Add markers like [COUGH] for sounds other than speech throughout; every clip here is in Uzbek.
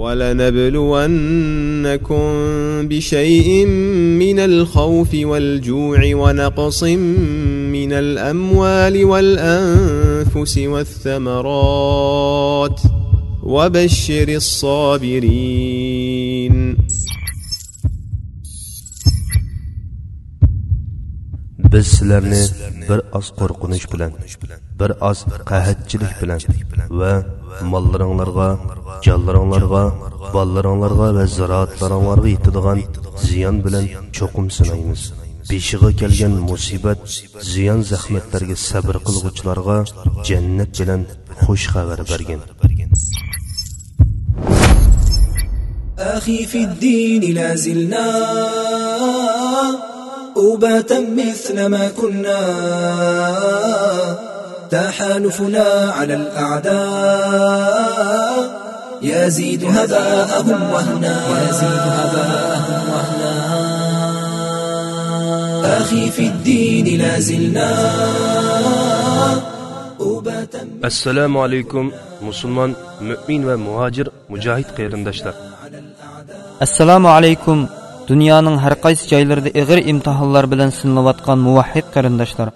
ولنبلونكم بشيء من الخوف والجوع ونقص من الأموال والأنفس والثمرات. وبشر الصابرين. Biz sizlarni bir oz qo'rqinish bilan bir oz qahatchilik bilan va mollaringlarga jonlaringlarga bolalaringlarga va ziroatlaringlarga yetadigan ziyon bilan cho'qim sinaymiz beshig'i kelgan musibat ziyon zahmatlarga sabr qilg'uvchilarga jannat bilan xush xabar bergin أخي في الدين لا زلنا أباتا مثل ما كنا تحالفنا على الأعداء. يزيد هباءهم وهنا. يزيد هباءهم وهنا. أخي في الدين لا لازلنا السلام عليكم مسلمان مؤمن ومهاجر مجاهد قيرندشتر. السلام عليكم. dunyoning har qaysi joylarida ig'ir imtihonlar bilan sinilayotgan muvahid qarindoshlar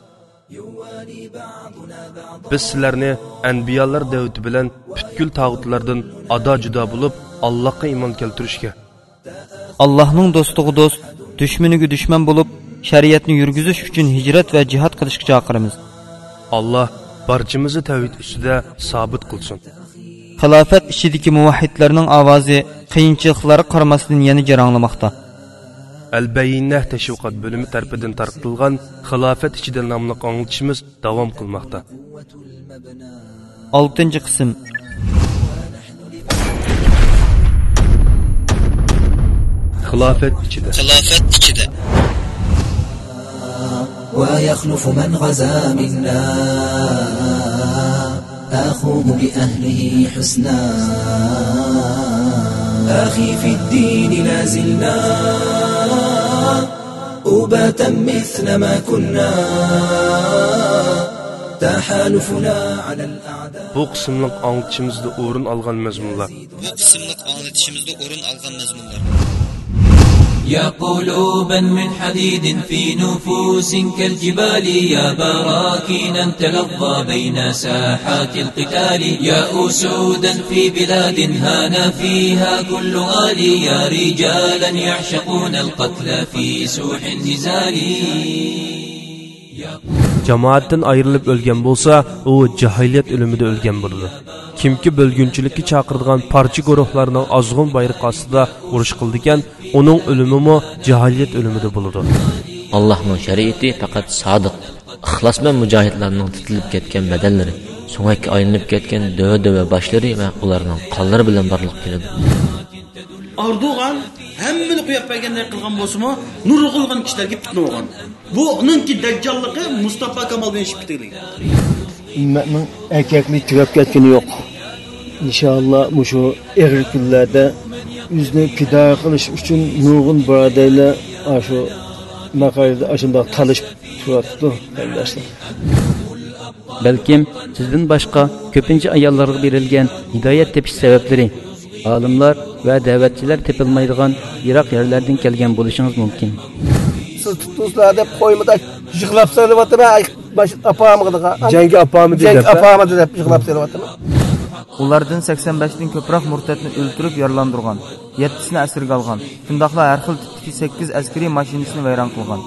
biz sizlarni anbiyolar davti bilan butkul tog'utlardan ado judo bo'lib allohga iymon keltirishga allohning do'stiga do'st dushmaniga dushman bo'lib shariatni yurgizish uchun hijrat va jihad qilishga chaqiramiz alloh barchamizni tavhid ustida sobit qilsin xilofat ichidagi muvahhidlarning ovozi qiyinchiliklarga qaramasdan yana jaranglamoqda al bayyinah tashviqot bo'limi tarafidan tarqatilgan xilofat ichida nomli anglitishimiz davom qilmoqda oltinchi qism xilofat ichida xilofat ichida ويخلف من غزا منا أخوه بأهله حسنا أخي في الدين لا زلنا أباتا مثل ما كنا تحالفنا على الأعداء bu qismliq anglitishimizda o'rin olgan mazmunlar bu qismliq anglitishimizda o'rin olgan mazmunlar يا قلوبا من حديد في نفوس كالجبال يا براكينا تلظى بين ساحات القتال يا أسودا في بلاد هان فيها كل غالي يا رجالا يعشقون القتل في سوح النزال. Jamoatdan ayrilib o'lgan bo'lsa u jahiliyat o'limida o'lgan bo'ladi. Kimki bo'lgunchilikka chaqiradigan parcha guruhlarning ozg'un bayroqi ostida urush qildikan uning o'limimi jahiliyat o'limida bo'ladi. Allohning shariati faqat sodiq ixlos bilan mujohidlarning titilib ketgan badallari so'ngakka aylanib ketgan dova dova boshlari va ularning qonlari bilan borliq keladi. Erdoğan hemmini qo'yib berganday qilgan bo'lsa-mu, nurg'ulg'an kishilarga fitna bo'lgan. Bu uningki dajjolligi Mustafa Kamal bilan ishib bitirgan. ummatning erkaklik tugab ketgani yo'q inshaalloh mushu eg'ir kunlarda yuzni fido qilish uchun nurg'un birodarlar shu maqolada shundoq talishib turibdi qarindoshlar balkim sizdan boshqa ko'pincha ayollarga berilgan hidoyat tepish sabablari olimlar va da'vatchilar tepilmaydigan yiroq yerlardan kelgan bo'lishingiz mumkin. Siz tutdingizlar deb qo'ymida yig'lab so'rayaptimi? Apamga jangi jang deb apamida deb yig'lab so'rayaptimi? Ulardan 85 dan ko'proq murtadni o'ldirib yaralandirgan 7 sini asirga olgan shundoqla har xil tipdagi 8 askariy mashinasini vayron qilgan.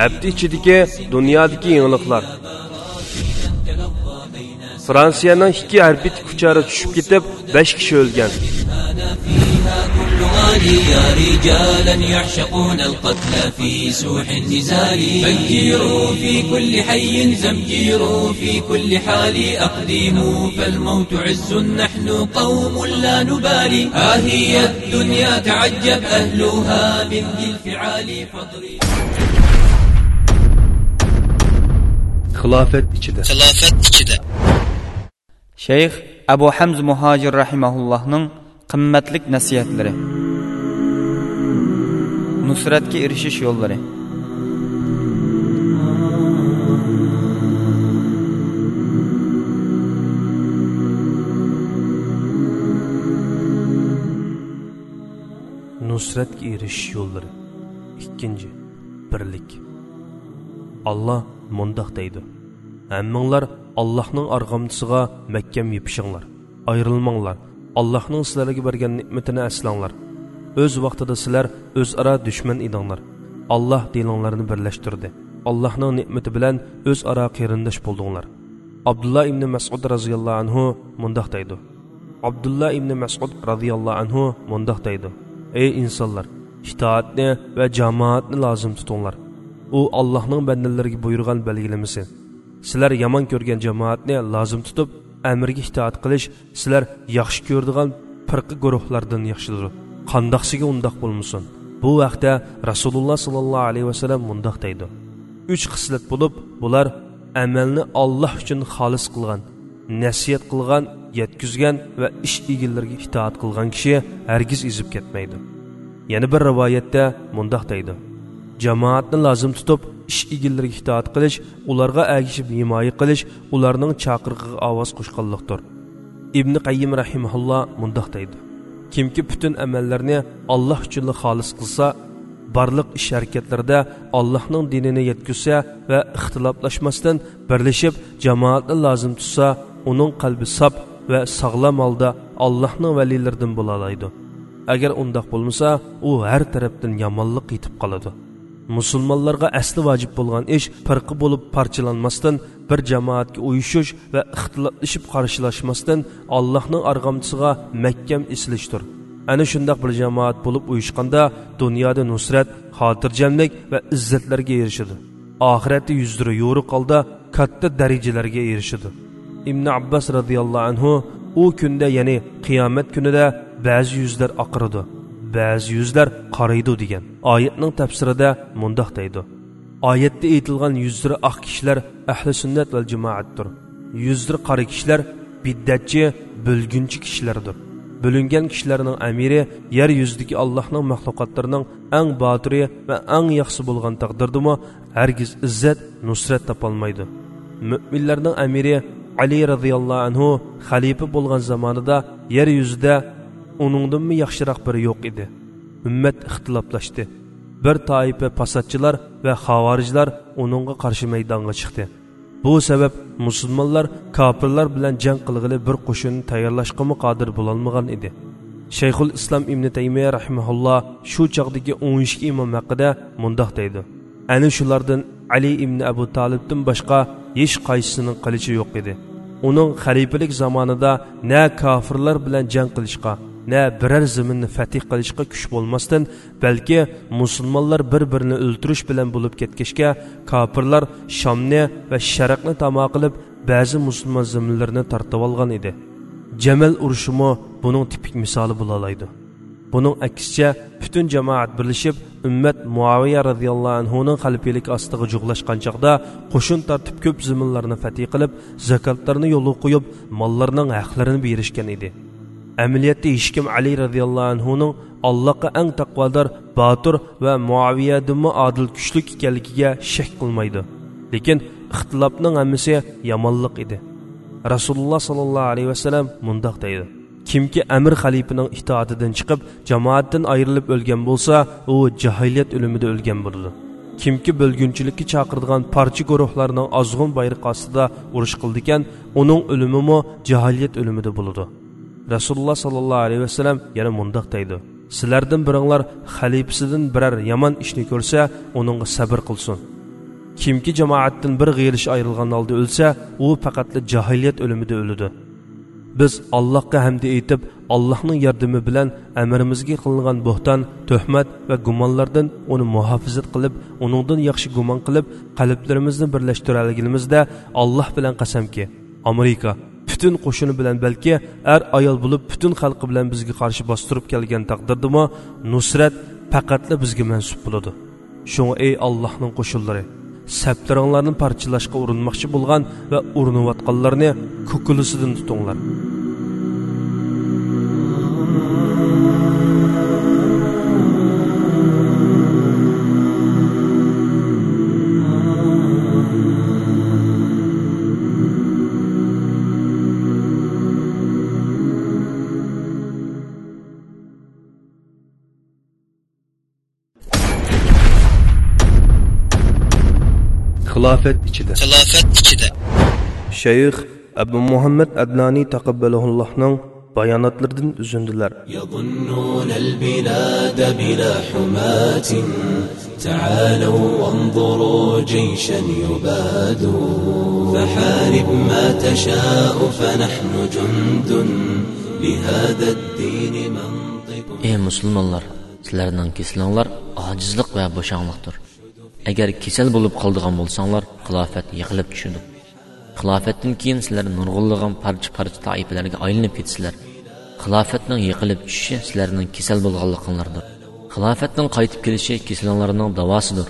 Hafta ichidagi dunyodagi yangiliklar Fransiyanın iki harbit kuchari tushib ketib, 5 kishi o'lgan. يا رجالا يعشقون القتل في سوح النزال فانكيروا في كل حي زمجيروا في كل حال أقدموا فالموت عز نحن قوم لا نبالي ها هي الدنيا تعجب أهلها من ذي الفعال فاضرب خلافة içinde. Hilafet 2'de. Şeyx Əbu Həmz Muhacir rahimehullah'nın qimmetlik nəsihətləri. Nusrətə erişiş yolları. Nusrətə erişiş yolları. 2-ci birlik. Allah mundaq deydi: "Həmminglar Allah'ның arğamçısına məhkəm yapışınlar. Ayrılmanglar. Allah'ның sizlərə verən nimətini əslanlar. Öz vaxtında sizlər öz ara düşmən idinlər. Allah dilinlərini birləşdirdi. Allah'ның nimeti bilan öz ara qerindash boldular. Abdullah ibn Mas'ud radhiyallahu anhu mundaq deydi. Abdullah ibn Mas'ud radhiyallahu anhu mundaq deydi. Ey insanlar, itaatni və cemaatni lazım tutunlar. O Allah'ның bəndələrə buyurğan belgiləmisidir. Sizlar yomon ko'rgan jamoatni lozim tutib amirga itoat qilish sizlar yaxshi ko'radigan firqi guruhlardan yaxshidir. Qandoqsiga undoq bo'lmasin. Bu vaqtda rasululloh sollallohu alayhi vasallam mundoq deydi. Uch xislat bo'lib bular amalni olloh uchun xolis qilgan nasiyat qilgan yetkizgan va ish egillariga itoat qilgan kishi hargiz ezib ketmaydi. Yana bir rivoyatda mundoq deydi. Jamoatni lozim tutib ish egillariga itoat qilish ularga agishib himoya qilish ularning chaqirig'iga ovoz qo'shganlikdir. Ibn qayyim rahimulloh mundoq deydi. Kimki butun amallarni alloh uchun xolis qilsa barliq ish harakatlarda allohning dinini yetkazsa va ixtiloflashmasdan birlashib jamoatni lozim tutsa uning qalbi sob va sog'lom holda allohning valiylaridan bo'la oladi agar undoq bo'lmasa u har tarafdan yomonlik yetib qoladi. Musulmonlarga asli vojib bo'lgan ish firqi bo'lib parchalanmasdan bir jamoatga uyushish va ixtilotlashib qarshilashmasdan allohning arg'amchisiga mahkam isilishdir ana shundoq bir jamoat bo'lib uyushganda dunyoda nusrat xotirjamlik va izzatlarga erishadi. Oxiratda yuzdiri yo'riq holda katta darajalarga erishadi. Ibn abbos roziyallohu anhu u kunda ya'ni qiyomat kunida ba'zi yuzlar oqirdi ba'zi yuzlar qaraydi degan oyatning tafsirida mundoq deydi. Oyatda aytilgan yuzlari oq kishilar ahli sunnat va jamoatdir. Yuzlari qora kishilar biddatchi bo'lgunchi kishilardir. Bo'lingan kishilarning amiri yer yuzidagi allohning maxluqotlarining eng botiri va eng yaxshi bo'lgan taqdirdimi hargiz izzat nusrat topolmaydi. Mo'minlarning amiri ali roziyallohu anhu xalifa bo'lgan zamonida yer yuzida uningdanmi yaxshiroq biri yo'q edi ummat ixtiloflashdi bir toifa fasodchilar va xavorijlar uningga qarshi maydonga chiqdi bu sabab musulmonlar kofirlar bilan jang qilg'ili bir qo'shinni tayyorlashga qodir bo'lolmagan edi shayxul islom ibn taymiya rahimahulloh shu chog'dagi o'n ikki imom haqida mundoq deydi ana shulardan ali ibn abu tolibdan boshqa hech qaysisining qilichi yo'q edi uning xalifalik zamonida na kofirlar bilan jang qilishqa na biror zaminni fatih qilishga kuch bo'lmasdan balki musulmonlar bir birini o'ltirish bilan bo'lib ketgachga kofirlar shomni va sharaqni tamo qilib ba'zi musulmon zaminlarni tortib olgan edi. Jamal urushimi buning tipik misoli bo'laoladi buning aksicha butun jamoat birlashib ummat muaviya roziyallohu anhuning xalifalik ostiga jug'lashgan chog'da qo'shin tortib ko'p zaminlarni fatih qilib zakotlarni yo'lga qo'yib mollarning haqlarini berishgan edi. Amaliyotda hech kim ali roziyallohu anhuning allohga eng taqvodor botir va muaviyadimi odil kuchlik ekanligiga shak qilmaydi. Lekin ixtilofning hammasi yomonlik edi. Rasululloh sollallohu alayhi vasallam mundoq deydi. Kimki amir xalifining itoatidan chiqib jamoatdan ayrilib o'lgan bo'lsa u jahiliyat o'limida o'lgan bo'ladi kimki bo'lgunchilikka chaqiradigan parcha guruhlarning ozg'un bayroq ostida urush qildikan uning o'limimi jahiliyat o'limida bo'ladi rasululloh sollallohu alayhi vasallam yana mundoq deydi. Sizlardan biringlar xalifasidan biror yomon ishni ko'rsa uningga sabr qilsin. Kimki jamoatdan bir g'iyilish ayrilgan holda o'lsa u faqatli jahiliyat o'limida o'ladi. Biz allohga hamda aytib allohning yordami bilan amrimizga qilingan bo'xton tuhmat va gumonlardan uni muhofizat qilib uningdan yaxshi gumon qilib qalblarimizni birlashtirganligimizda alloh bilan qasamki amerika butun qo'shini bilan balki ar ayol bo'lib butun xalqi bilan bizga qarshi bostirib kelgan taqdirdami? Nusrat faqatla bizga mansub bo'ladi. Shunga ey allohning qo'shinlari sablaringlarni parchalashga urinmoqchi bo'lgan va urinayotganlarni ko'kulisidan tutinglar. xilofat ichida xilofat ichida shayx abu muhammad adnoniy taqabbalahullohning bayonotlaridan uzundilar يظنون البلاد بلا حماة تعالوا وانظروا جيشا يباد فحارب ما تشاء فنحن جند لهذا الدين منطق ey musulmonlar sizlarning kesilinglar ojizlik va bo'shanglikdir Agar kasal bo'lib qoldigan bo'lsanglar xilofat yiqilib tushadi. Xilofatdan keyin sizlar nurg'unlagan parcha parcha toifalarga aylanib ketasizlar xilofatning yiqilib tushishi sizlarning kasal bo'lganliginglardir xilofatning qaytib kelishi kasallarning davosidir.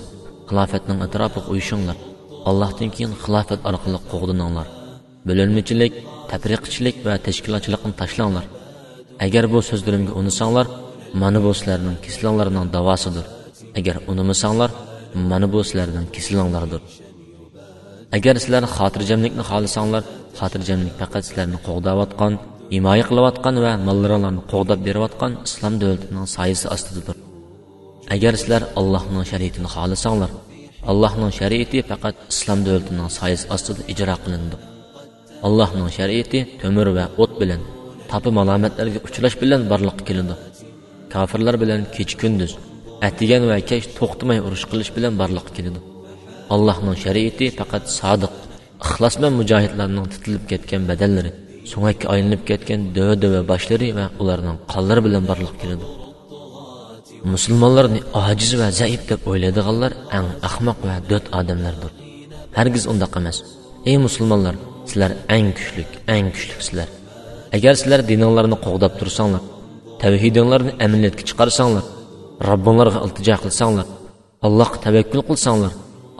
Xilofatning atrofiga uyushinglar. Allohdan keyin xilofat orqali qo'g'dininglar bo'linmachilik tafriqchilik va tashkilotchilikni tashlanglar. Agar bu so'zlarimga unisanglar mana bu sizlarning kasallarning davosidir. Agar unimasanglar mana bu sizlardan kasalinglardir agar sizlar xotirjamlikni xohlasanglar xotirjamlik faqat sizlarni qo'g'dayotgan himoya qilayotgan va mollaringlarni qo'g'dab berayotgan islom davlatining soyasi ostidadir. Agar sizlar allohning shariatini xohlasanglar allohning shariati faqat islom davlatining soyasi ostida ijro qilindi allohning shariati to'mir va o't bilan topi malomatlarga uchrash bilan barliqqa kelindi kofirlar bilan kech kunduz atigan va kech to'xtamay urush qilish bilan barliqqa keladi allohning shariati faqat sodiq ixlos bilan mujohidlarning titilib ketgan badallari so'ngakka aylanib ketgan dödö va boshlari va ularning qonlari bilan barliq keladi musulmonlarni ojiz va zaif deb o'ylaydiganlar eng ahmoq va dod odamlardir hargiz undoq emas ey musulmonlar sizlar eng kuchlik eng kuchliksizlar agar sizlar dininglarni qo'g'dab tursanglar tavhidinglarni amaliyotga chiqarsanglar robbinglarga iltijo qilsanglar allohga tavakkul qilsanglar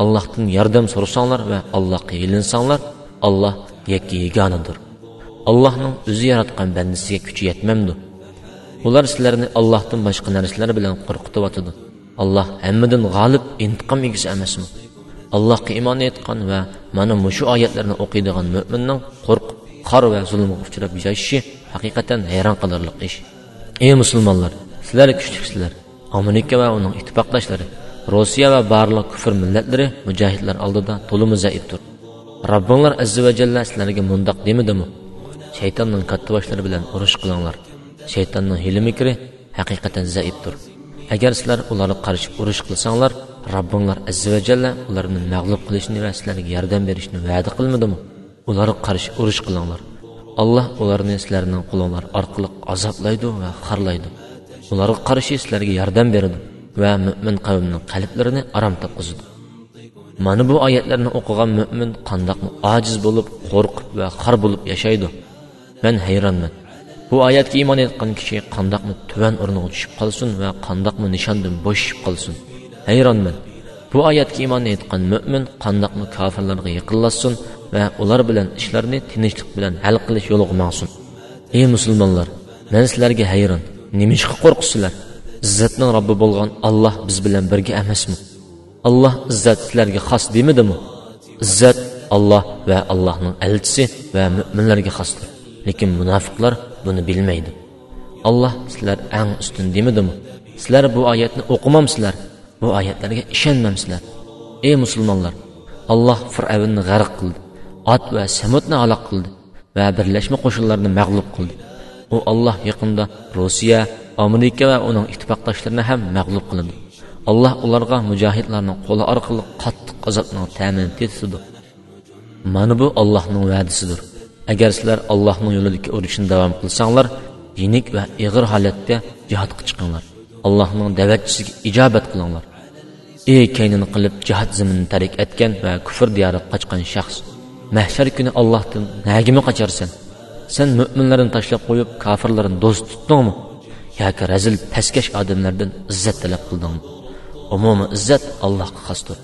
allohdan yordam so'rasanglar va allohga yilinsanglar alloh yakka yegonadir allohning o'zi yaratgan bandasiga kuchi yetmamdi. Ular sizlarni allohdan boshqa narsalar bilan qo'rqityotidi alloh hammadan g'olib intiqom egisi emasmi? Allohga iymon etgan va mana mushu oyatlarni o'qiydigan mo'minning qo'rqib qor va zulmga uchrab yashashi haqiqatan hayron qolarli ish. Ey musulmonlar sizlar kuchlisizlar amerika va uning ittifoqdoshlari rossiya va barliq kufr millatlari mujohidlar oldida to'limi zaifdir. Robbinglar azza va jalla sizlarga mundoq demidimi? Shaytonning katta boshlari bilan urush qilinglar. Shaytonning hili mikri haqiqatan zaifdir. Agar sizlar ularga qarshi urush qilsanglar robbinglar azza va jalla ularni mag'lub qilishni va sizlarga yordam berishni va'da qilmadimi? Ularga qarshi urush qilinglar. Alloh ularni sizlarning qulinglar orqali azoblaydi va xarlaydi ularga qarshi sizlarga yordam beradi va mo'min qavmning qalblarini arom topqizadi. Mana bu oyatlarni o'qigan mo'min qandoqmi ojiz bo'lib qo'rqib va xor bo'lib yashaydi? Man hayronman. Bu oyatga iymon etgan kishi qandoqmi tuvan o'rniga tushib qolsin va qandoqmi nishondan bo'shishib qolsin? Hayronman. Bu oyatga iymon etgan mo'min qandoqmi kofirlarga yaqinlashsin va ular bilan ishlarni tinchlik bilan hal qilish yo'liga mangsin ey musulmonlar man sizlarga hayron. Nimishqa qo'rqisizlar izzatning robbi bo'lgan alloh biz bilan birga emasmi? Alloh izzat sizlarga xos demidimi? Izzat alloh va allohning elchisi va mo'minlarga xosdir lekin munofiqlar buni bilmaydi. Alloh sizlar eng ustun demidimi? Sizlar bu oyatni o'qimamsizlar? Bu oyatlarga ishonmamsizlar. Ey musulmonlar alloh fir'avnni g'arq qildi ot va samutni aloq qildi va birlashma qo'shinlarni mag'lub qildi. U olloh yaqinda rossiya amerika va uning ittifoqdoshlarini ham mag'lub qiladi. Alloh ularga mujohidlarning qo'li orqali qattiq azobni ta'min tetisidi mana bu allohning va'dasidir agar sizlar allohning yo'lidagi urushni davom qilsanglar yenik va ig'ir holatda jihodga chiqinglar. Allohning da'vatchisiga ijobat qilinglar. Ey kaynini qilib jihod zaminini tarik etgan va kufr diyori qochgan shaxs mahshar kuni ollohdan nagimi qocharsan. sen müminlerin taşlap koyup kafirlerin dost tuttun mu? Yaka rezil peskeş adamlardan izzet talep kıldın mı? Umumi izzet Allah'a kastır.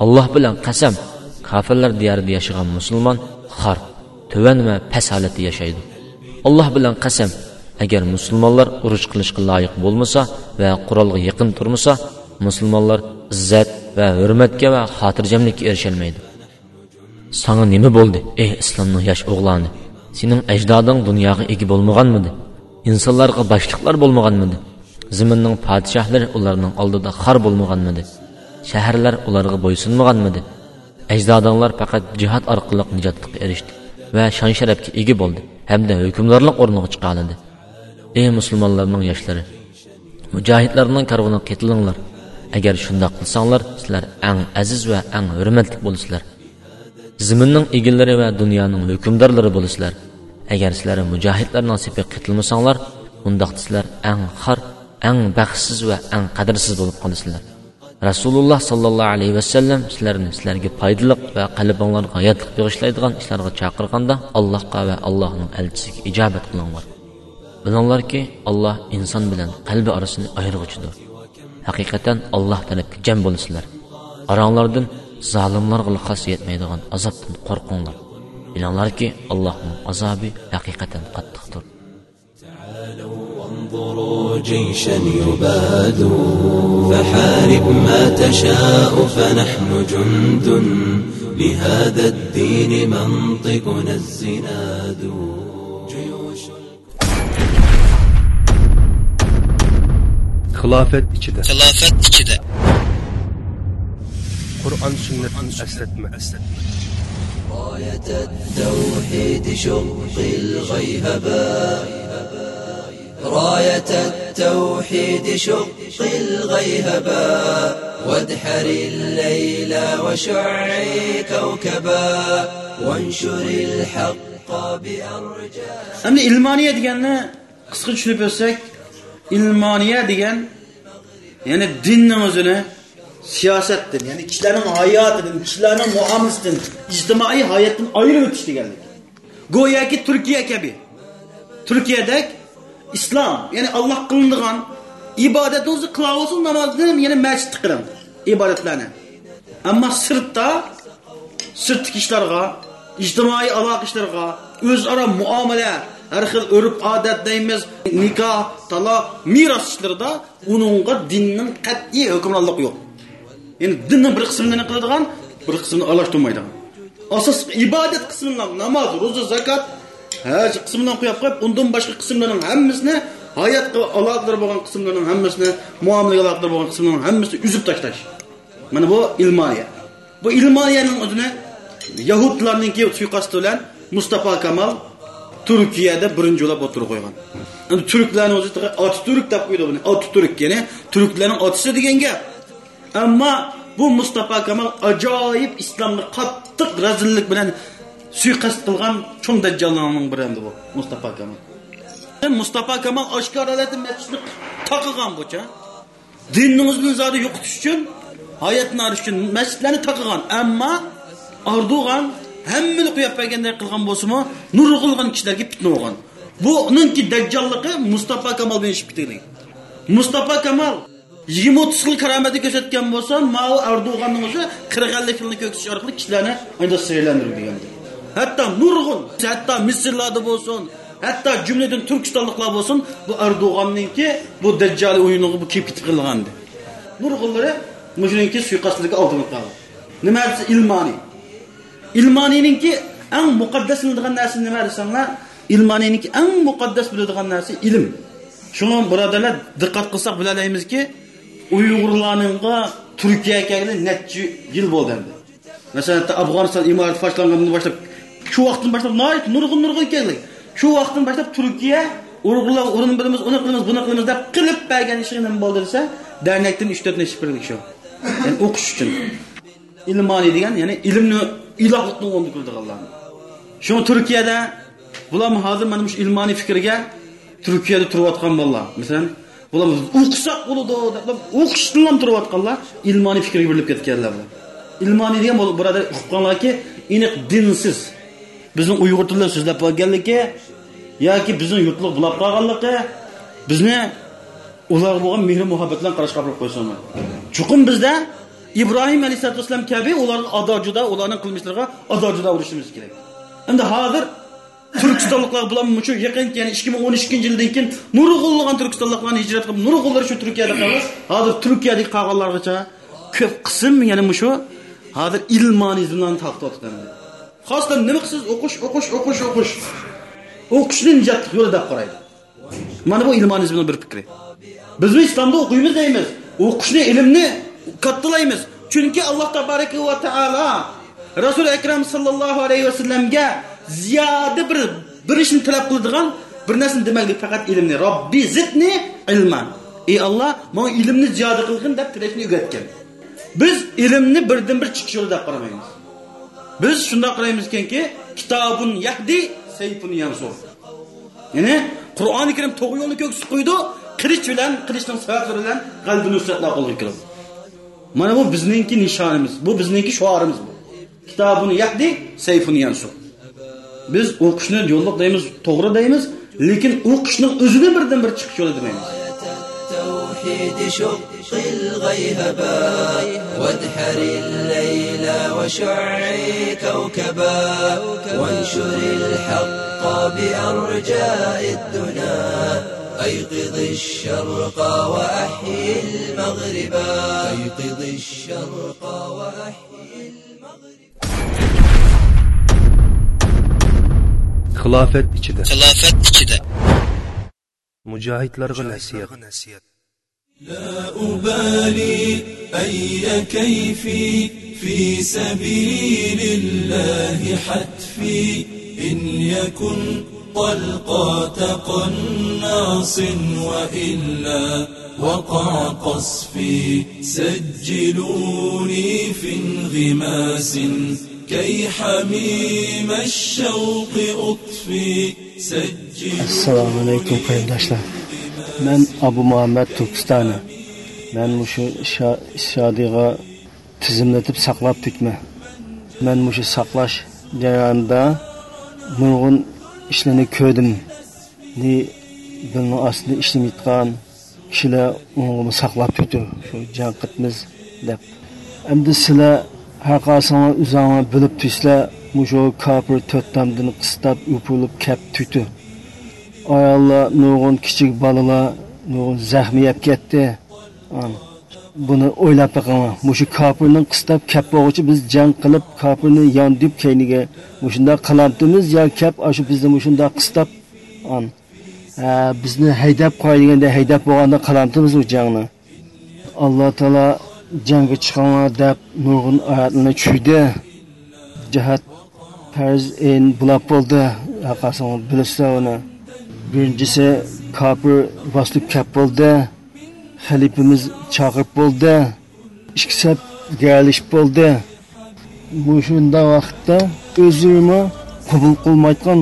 Allah bilen kasem, kafirler diyarında yaşayan musulman, har, töven ve pes haleti yaşaydı. Allah bilen kasem, eğer musulmanlar uruş kılışkı layık bulmasa ve kuralga yakın turmasa, musulmanlar izzet ve hürmetke ve hatırcemlik erişelmeydi. Sana nemi boldi, ey İslam'ın yaş oğlanı? Sening ajdoding dunyoga ega bo'lmaganmidi? Insonlarga boshliqlar bo'lmaganmidi? Ziminning podshohlari ularning oldida xor bo'lmaganmidi? Shaharlar ularga bo'ysunmaganmidi? Ajdodinglar faqat jihod orqali nijotlikqa erishdi va shon sharafga ega bo'ldi hamda hukmdorlik o'rniga chiqa ey musulmonlarning yoshlari mujohidlarning karvoniga ketilinglar agar shundoq qilsanglar sizlar eng aziz va eng hurmatli bo'lasizlar ziminning egillari va dunyoning hukmdorlari bo'lishlar agar sizlar mujohidlarning sepiga qitilmasanglar undaqda sizlar eng xor eng baxtsiz va eng qadrsiz bo'lib qolasizlar rasululloh sollallohu alayhi vasallam sizlarni sizlarga foydali va qalbinglarga hayotlik bag'ishlaydigan ishlarga chaqirganda allohga va allohning elchisiga ijobat qilinglar. Bilinglarki alloh inson bilan qalbi orasini ayirg'uchidir haqiqatan alloh tarafga jam bo'lasizlar oranglardan zolimlarga xos yetmaydigan azobdan qo'rqinglar bilinglarki allohning azobi haqiqatan qattiqdir انظروا جيشا يباد فحارب ما تشاء فنحن جند لهذا الدين منطقنا الزناد جيوش xilofat ichida xilofat ichida قرآن سنة أستدمة راية التوحيد شق الغيهبا راية التوحيد شق الغيهبا وادحر الليل وشعي كوكبا وانشر الحق بأرجاء. Hem إلمانية ilmaniye digenini شنو düşünüp إلمانية ilmaniye يعني yani din siyasettir. Yani kişilerin hayatıdır, kişilerin muamisidir, ictimai hayatın ayrı ötüştü geldik. Goya ki Türkiye gibi. Türkiye'de İslam, yani Allah kılındığan ibadet olsun, kılavuzun namazını yani mescid kırın ibadetlerine. Ama sırtta sırtdaki işlerine, ictimai alak işlerine, özara muamele, her xil örüp adet deyimiz, nikah, talak, miras işlerine, onunla dinin kat'i hükümranlık yok. Yani dinnin bir kısmını kıladigan, bir kısmını alaştırmaydigan. Asas ibadet kısmından namaz, ruzu, zakat, hac kısmından kıyap koyup, ondan başka kısımların hemmisini, hayat alakadar boğan kısımların hemmisini, muamele alakadar boğan kısımların hemmisini üzüp taştaş. Mana bu ilmaliye. Bu ilmaliyenin özüne Yahudlarninki suikastı olan Mustafa Kamal Türkiye'de birinci olarak oturup koygan. Yani Türklerin özü Atatürk dep koydu bunu. Atatürk yani Türklerin atısı degen gap. Ammo bu mustafa kamal ajoyib islomni qattiq razillik bilan suiqasd qilgan cho'ng dajjollarning biri endi bu mustafa kamal e, mustafa kamal oshkor masjidni taqilgan bo'cha Diningizni o'zini zodi yo'qotish uchun hayotni olish uchun masjidlarni taqilgan ammo Erdo'g'an hammani qo'yib qo'yganday qilgan bo'lsa-mu, nurg'ulg'an kishilarga fitna bo'lgan. Buningki uningki dajjolligi Mustafa Kamal bilan ishib ketdi. Mustafa Kamal 20-30 xil karomatni ko'rsatgan bo'lsa, Mao Erdo'g'anning o'zi 40 xilni ko'rsatish orqali kishilarni unda saylantirib degandi. Hatto nurg'un, hatto Misrlarda bo'lsin, hatto jumladan Turkistonliklar bo'lsin, bu Erdo'g'anningki bu dajjal o'yiniga bu kelib ketib qilgandi. Nurg'unlari mushuninki suiqasdlarga oldinib qoldi. Nima desa ilmoniy. ilmoniyninki eng muqaddas biladigan narsa nima desanglar ilmoniyniki eng muqaddas biladigan narsa ilm shuni birodarlar diqqat qilsak bilalamizki uyg'urlarninga turkiya kelgani necha yil bo'ldi endi. Masalan afg'oniston imorati boshlangandan boshlab shu vaqtdan boshlab nurg'un nurg'un keldik shu vaqtdan boshlab turkiya urug'lar urini bilamiz uni qilamiz buni qilamiz deb qilib bergan ishi nima bo'ldi desa darnakdan uch to'rt necha birlik shu. Ya'ni o'qish uchun. Ilmoniy degan ya'ni ilmni ilohlikni o'rni qo'ydiganlarni shu turkiyada bular hozir mana shu ilmoniy fikrga turkiyada turayotgan bolalar. Masalan bular o'qisak bo'ladi deb o'qishni ham turayotganlar. Ilmoniy fikrga burilib ketganlar bular ilmoniy degan birodar uqib qolganlarki aniq dinsiz. Bizni uyg'ur tilida so'zlab qolganligi yoki bizni yurtliq bulab qolganligi bizni ularga bo'lgan mehr muhabbat bilan qarashga olib qo'ysin chuqur bizda ibrohim alayhisalotu vassalam kabi ularni ado juda ularning qilmishlariga ado juda urishimiz kerak. Endi hozir turkistonliklar bilan shu yaqin ya'ni ikki ming o'n ikkinchi yildan keyin nurg'unlagan turkistonliklarni hijrat qilib nurg'unlar shu turkiyada qoldi. Hozir turkiyadagi qolganlargacha ko'p qism ya'ni mushu hozir ilmonizmlarni taqtiyotgan xosdan nima qilsiz o'qish o'qish o'qish o'qish. O'qishni nijotlik yo'li deb qaraydi mana bu ilmonizmning bir fikri. Bizni islomda o'qiymiz deymiz. O'qishni ilmni kattalaymiz. Chunki alloh tabaraka va taolo rasuli akram sallallohu alayhi vasallamga ziyoda bir bir ishni talab qiladigan bir narsani demaklik faqat ilmni. Robbi zidni ilman. Ey alloh manga ilmni ziyoda qilgin deb tilashni o'rgatgan biz ilmni birdan bir chiqish yo'li deb qaramaymiz. Biz shundoq qaraymiz-ekanki, kitobun yahdi sayfun yansur ya'ni qur'oni karim to'g'ri yo'lni ko'ksib qo'ydi qilich bilan qilichning sabablari bilan qalbi nusratlar qo'lga kirdi. Mana bu bizningki nishonimiz bu bizningki shuarimiz bu. Kitobun yahdi sayfun yansur biz o'qishni yo'lliq deymiz to'g'ri deymiz lekin o'qishning o'zini birdan bir chiqish yo'li demaymiz التوحيد شق الغيهبا وادحر الليل وشعي كوكبا وانشر الحق بأرجاء الدنا أيقظ الشرق وأحيي المغربا أيقظ الشرق وأحيي xilofat ichida. Xilofat ichida. Mujohidlarga nasihat. لا أبالي أي كيفي في سبيل الله حتفي إن يكن طلقات قناص وإلا وقع قصفي سجلوني في انغماس كي حميم الشوق أطفي سجلوني assalomu alaykum qarindoshlar man abu muhammad turkistoni man mushu shodiga tizimlatib saqlab tutma man mushu saqlash jarayonida nurg'un ishlarni ko'rdim ni buni ostida ishlamayotgan kishilar uni saqlab tutdi shu jan qitmiz deb endi sizlar har qaysinglar o'zinglar bilib tursizlar mushu kofir to'rttamdan qistab upulib kap tuti. Ayollar nurg'un kichik bolalar nurg'un zahmi yeb ketdi. An- buni o'ylab boqaman mushu kofirni qistab kap bo'g'ichi biz jang qilib kofirni yondib keyniga mushundoq qilamtimiz yo kap shu bizni mushundoq qistab an bizni haydab qo'y deganda haydab bo'lganda qilamtimiz u jangni. Alloh taolo jangga chiqinglar deb nurg'un oyatlarni tushirdi jihat farz en bulab bo'ldi haqasini bilishsa uni birinchisi kofir bosib kap bo'ldi xalifamiz chaqirib bo'ldi ikki saf galishib bo'ldi bu shunda vaqtda o'zimni qabul qilmayotgan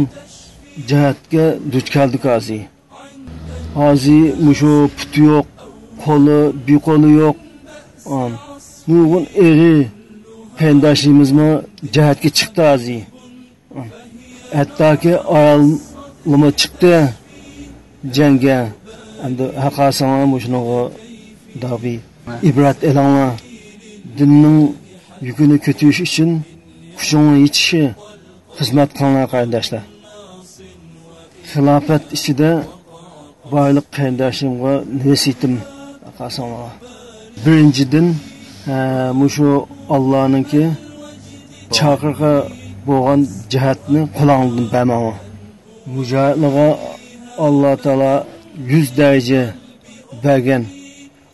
jihatga duch keldik hozir hozir mushu puti yo'q qo'li beqo'li yo'q an nurg'un eri qarindoshimizmi jihatga chiqdi hozir An. hattoki ayolimi chiqdi jangga. Endi haqasini mushunaqa davi ibrat elanglar. Dinning yukini ko'tarish uchun kuchingni yetishi xizmat qilinglar qarindoshlar. Xilofat ichida boylik qarindoshimga nasiyatim haqasini Биринчиден, мушу Аллаһныңки чакырга болган жаһатны кулаңдан бамаңа. Мужаһидларга Аллаһ Таала 100 дәрәҗә бәгән.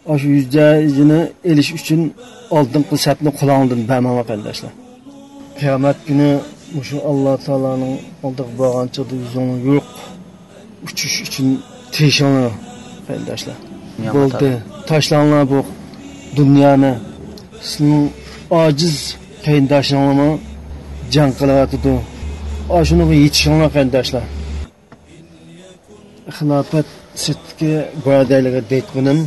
Ашу 100 дәрәҗене элиш өчен алдын кысатны кулаңдан бамаңа кардәшләр. Кыямат көне мушу Аллаһ Тааланың алдыгы булган чыгы юзыңны юк uçuş için teşanı kardeşler. Boldu. Taşlanlar bu dunyoni sizning ojiz qarindoshinglarni jang qilyotidi shuni yetishinglar qarindoshlar? Xilofat sirtki birodarlarga deytqinim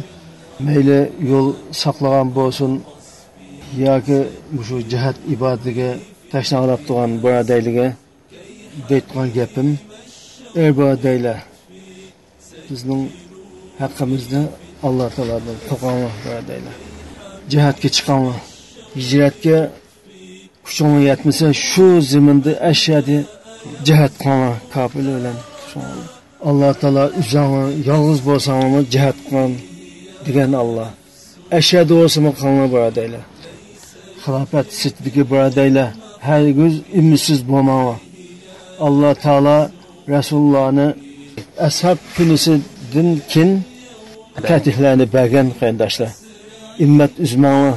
mayli yo'l saqlagan bo'lsin yoki shu jihat ibodatiga tashlab turgan birodarlarga deytgan gapim ey birodarlar bizning haqqimizni alloh taolodan to'qanlar birodarlar jihatga chiqanglar hijratga kuchinglar yetmasa shu zaminda ashadi jihat qilinglar kofirlar bilan alloh taolo o'zinglar yolg'iz bo'lsanglar jihat qilgan degan alloh. Ashadu bo'lsimi qilinglar birodarlar xilofat sirtidagi birodarlar hargiz umidsiz bo'lmanglar. Alloh taolo rasulullohni ashab kunisidan keyin fatihlarni bergan qarindoshlar immat uzmoni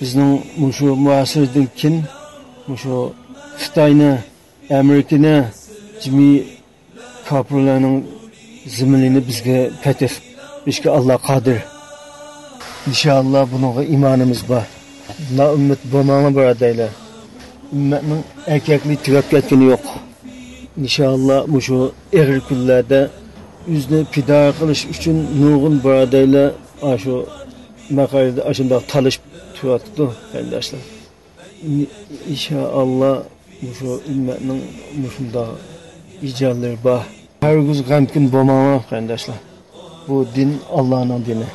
bizning shu muasirdan keyin shu xitoyni amerikani jimi kofirlarning zimilini bizga fatih bizga alloh qodir. Inshaalloh bunga iymonimiz bor la ummat bo'lmanglar birodarlar ummatning erkaklik tugab ketgani yo'q inshaalloh shu egri kunlarda yuzni pido qilish uchun nurg'un birodarlar shu maqolada shundoq talashib turyapti qarindoshlar inshaalloh shu ummatning shundoq ijodlari bor hargiz g'amkin bo'lmanglar qarindoshlar bu din allohning dini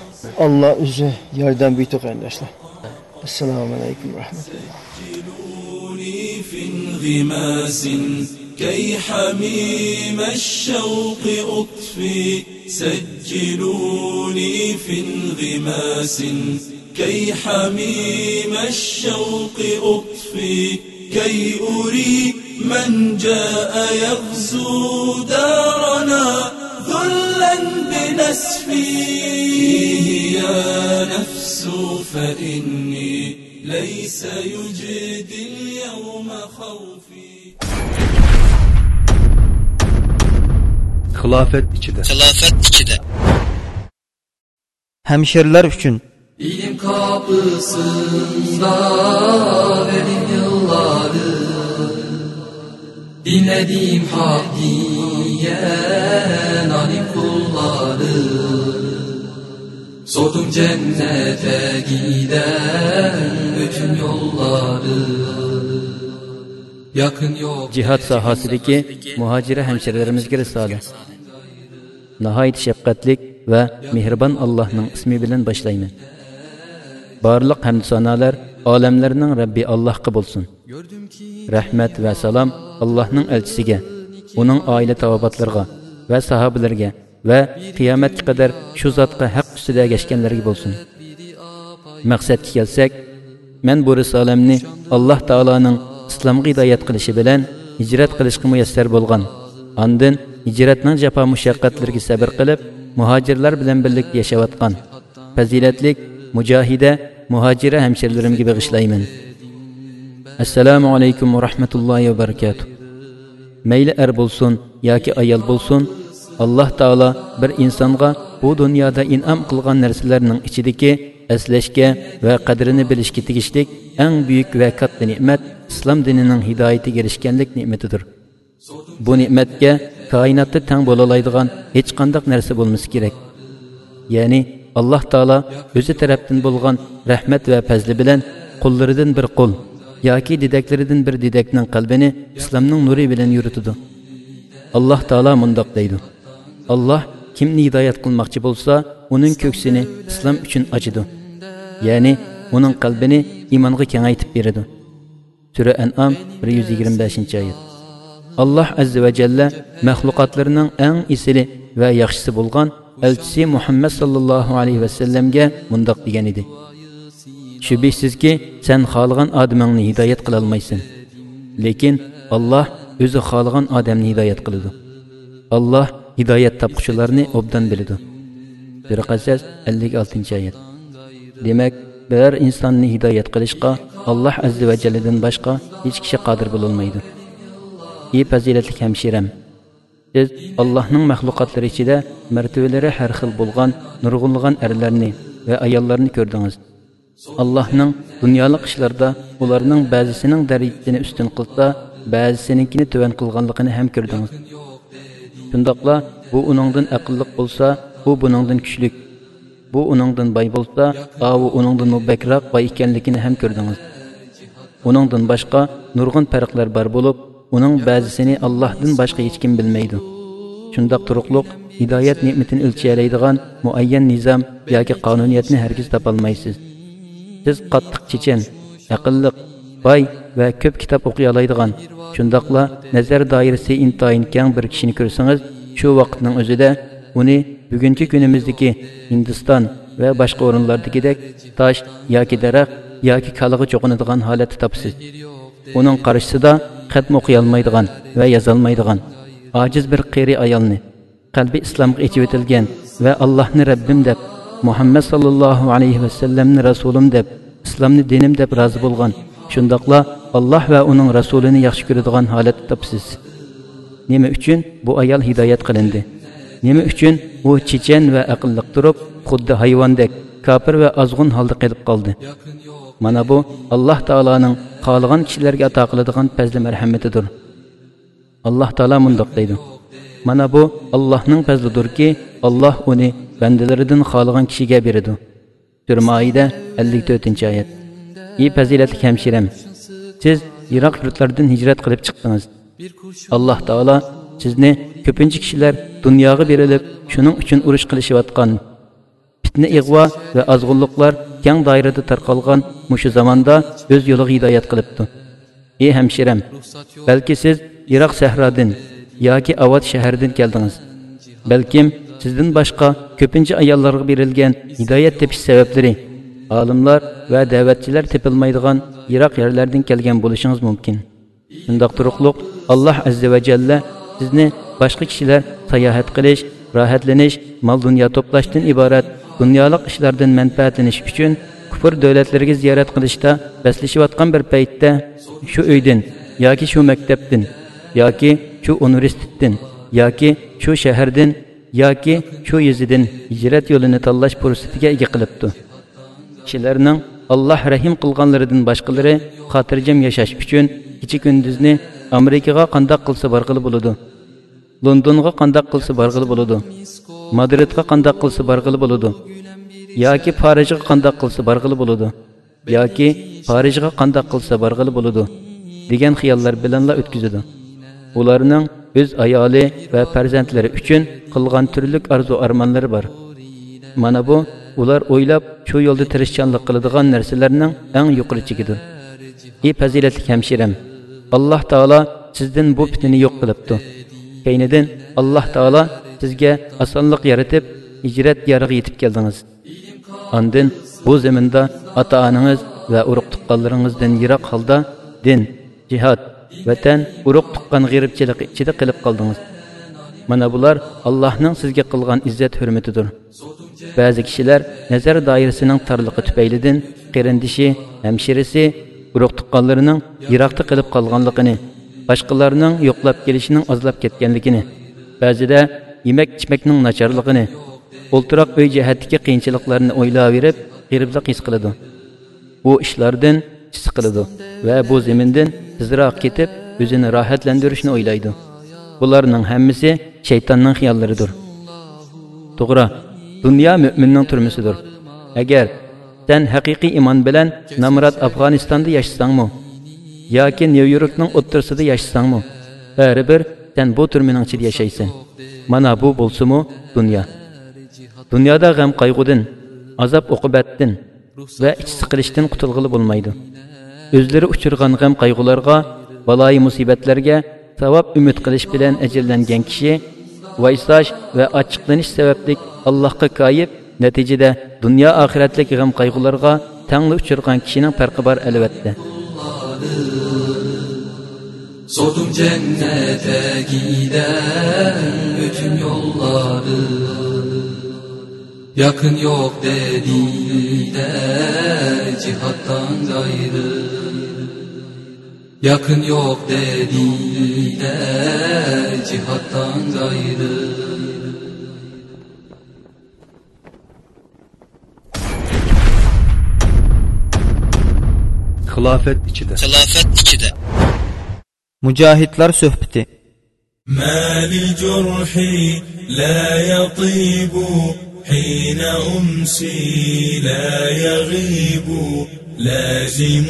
alloh o'zi yordam berdi qarindoshlar assalomu alaykum rahmatulloh في انغماس كي حميم الشوق أطفي سجلوني في انغماس كي حميم الشوق أطفي كي أري من جاء يغزو دارنا ذلا بنسفي. يا نفس فإني ليس يجدي اليوم خوفي. Xilafət 2-də. Xilafət 2-də. Üçün İlim kapısında verin yılları Dinlediğim hak diyen alim kulları Sordum cennete giden bütün yolları jihod sohasidagi muhojira hamshiralarimizga risola nihoyat shafqatlik va mehribon allohning ismi bilan boshlayman Barlık hamd sanolar olamlarning rabbi allohga bo'lsin. Rahmat va salom allohning elchisiga uning oila tavobatlarga va sahobalarga va qiyomatga qadar shu zotga haq ustida ergashganlarga bo'lsin. Maqsadga kelsak men bu risolamni alloh taoloning islomga hidoyat qilishi bilan hijrat qilishga muyassar bo'lgan. Andin hijratning jafo mushaqqatlariga sabr qilib muhojirlar bilan birlikda yashayotgan. Fazilatlik mujohida muhojira hamshirlarimga bag'ishlayman. Assalomu alaykum va rahmatullohi va barakatuh. Mayli er bo'lsin yoki ayol bo'lsin alloh taolo bir insonga bu dunyoda in'om qilgan narsalarning ichidagi eslashga va qadrini bilishga tegishlik eng buyuk va katta ne'mat islom dinining hidoyatiga erishganlik ne'matidir. Bu ne'matga koinotda tang bo'lolaydigan hech qanday narsa bo'lmasi kerak. Ya'ni alloh taolo o'zi tarafdan bo'lgan rahmat va fazli bilan qullaridan bir qul yoki dedaklaridan bir dedakning qalbini islomning nuri bilan yuritadi. Alloh taolo mundoq deydi. Alloh kimni hidoyat qilmoqchi bo'lsa uning ko'ksini islom uchun ochidi ya'ni uning qalbini iymonga kengaytib beradi. Sura an'am bir yuz yigirma beshinchi oyat. Alloh azza va jalla maxluqotlarining eng isili va yaxshisi bo'lgan elchisi muhammad sallallohu alayhi vasallamga mundoq degan edi. Shubhisizki sen xohlagan odamingni hidoyat qilolmaysan lekin alloh o'zi xohlagan odamni hidoyat qiladi. Alloh hidoyat topquchilarni obdan biladi. Bir qasas ellik oltinchi oyat. Demak biror insonni hidoyat qilishga alloh azza va jalladan boshqa hech kishi qodir bo'lolmaydi. Ey fazilatli hamshiram siz allohning maxluqotlari ichida martabalari har xil bo'lgan nurg'unlagan erlarni va ayollarni ko'rdingiz. Allohning dunyolik ishlarda ularning ba'zisining darajasini ustun qilsa ba'zisinikini tuvan qilganligini ham ko'rdingiz. Shundoqla bu uningdan aqlliq bo'lsa u buningdan kuchlik. Bu uningdan boy bo'lsa u uningdan mubakroq boy ekanligini ham ko'rdingiz uningdan boshqa nurg'un farqlar bor bo'lib uning ba'zisini allohdan boshqa hech kim bilmaydi. Shundoq turuqliq hidoyat ne'matini o'lchayalaydigan muayyan nizom yoki qonuniyatni hargiz topolmaysiz. Siz qattiq chechan aqlliq boy va ko'p kitob o'qiy oladigan shundoqla nazar doirasi intoyin kang bir kishini ko'rsangiz shu vaqtning o'zida uni bugungi kunimizdagi hindiston va boshqa o'rinlardagidek tosh yoki daraxt yoki kalaga cho'qinadigan holatda topsiz uning qarshisida xatm o'qiy olmaydigan va yozolmaydigan ojiz bir qeri ayolni qalbi islomga ichib etilgan va allohni rabbim deb muhammad sollallohu alayhi vasallamni rasulim deb islomni dinim deb rozi bo'lgan shundoqla alloh va uning rasulini yaxshi ko'radigan holatda topsiz nima uchun bu ayol hidoyat qilindi nima uchun u chechen va aqlliq turib xuddi hayvondek kofir va ozg'un holda qilib qoldi? Mana bu alloh taoloning xohlagan kishilarga ato qiladigan fazli marhamatidir. Alloh taolo mundoq deydi. Mana bu allohning fazlidirki alloh uni bandalaridan xohlagan kishiga beradi. Turmoida ellik to'rtinchi oyat. Ey fazilatli hamshiram siz yiroq yurtlardan hijrat qilib chiqdingiz. Alloh taolo sizni ko'pincha kishilar dunyoga berilib shuning uchun urush qilishayotgan. Fitna ig'vo va ozg'unliqlar keng doirada tarqalgan mushu zamonda o'z yo'liga hidoyat qilibdi. Ey hamshiram balki siz iroq sahrodin yoki avod shahardan keldingiz. Balkim sizdan boshqa ko'pincha ayollarga berilgan hidoyat tepish sabablari olimlar va da'vatchilar tepilmaydigan yiroq yerlardan kelgan bo'lishingiz mumkin. Shundoq turuqliq alloh azza va jalla sizni boshqa kishilar sayohat qilish rohatlanish mol dunyo to'plashdan iborat dunyolik ishlardan manfaatlanish uchun kufr davlatlariga ziyorat qilishda baslashayotgan bir paytda shu uydan yoki shu maktabdan yoki shu universitetdan yoki shu shahardan yoki shu yezidan hijrat yo'lini tanlash fursatiga ega qilibdi. Kishilarning alloh rahim qilganlaridan boshqalari xotirjam yashash uchun kecha kunduzni amerikaga qandoq qilsa borg'ili bo'ladi londonga qandoq qilsa borg'ili bo'ladi. Madridga qandoq qilsa borg'ili bo'ladi. Yoki parijga qandoq qilsa borg'ili bo'ladi. Yoki parijga qandoq qilsa borg'ili bo'ladi degan xiyollar bilanla o'tkazadi. Ularning o'z ayoli va farzandlari uchun qilgan turli orzu armonlari bor. Mana bu ular o'ylab shu yo'lda tirishchanlik qiladigan narsalarning eng yuqori chekidir ey fazilatli hamshiram alloh taolo sizdan bu fitnani yo'q qilibdi. Keynidan alloh taolo sizga osonlik yaratib hijrat yariga yetib keldingiz. Andin bu zaminda ota onangiz va urug' tuqqanlaringizdan yiroq holda din jihod vatan urug' tuqqan g'iribchilik ichida qilib qoldingiz. Mana bular allohning sizga qilgan izzat hurmatidir. Ba'zi kishilar nazar doirasining torligi tufaylidan qarindishi hamshirisi urug' tuqqanlarining yiroqda qilib qolganligini boshqalarning yo'qlab kelishining ozlab ketganligini ba'zida yemak ichmakning nacharligini o'ltiroq uy jihatdagi qiyinchiliklarni o'ylayverib g'iriblik his qiladi. Bu ishlardan siqiladi va bu zamindan tezroq ketib o'zini rohatlantirishni o'ylaydi. Bularning hammasi shaytonning xiyollaridir to'g'ri dunyo mo'minning turmusidir. Agar sen haqiqiy iymon bilan namrat afg'onistonda yashasangmi yoki nyu yorkning o'ttirsida yashasangmi baribir sen bu turmaning ichida yashaysan. Mana bu bo'lsimu dunyo. Dunyoda g'am qayg'udan azob uqubatdin va ich siqilishdan qutulg'ili bo'lmaydi. O'zlari uchirgan g'am qayg'ularga baloyi musibatlarga savob umid qilish bilan ajrlangan kishi vaysash va ochiqlanish sababli allohga koyib natijada dunyo oxiratlik g'am qayg'ularga tangli uchirgan kishining farqi bor albatta. Sordum cennete giden bütün yolları. Yakın yok dedi de cihattan gayrı. Yakın yok dedi de cihattan gayrı xilofat ichida xilofat ichida mujohidlar suhbati ما لجرحي لا يطيب حين أمسي لا يغيب لازم